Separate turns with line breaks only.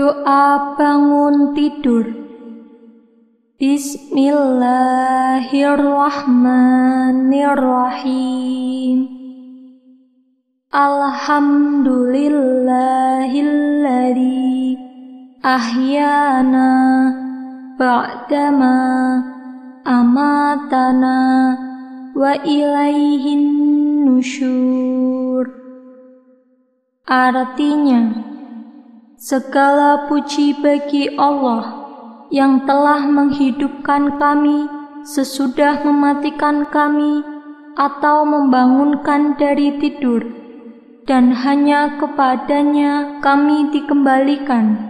Doa bangun tidur. Bismillahirrahmanirrahim. Alhamdulillahilladzi ahyana ba'dama amatana wa ilaihin nusyur. Artinya, Segala puji bagi Allah yang telah menghidupkan kami sesudah mematikan kami atau membangunkan dari tidur, dan hanya kepadanya kami dikembalikan.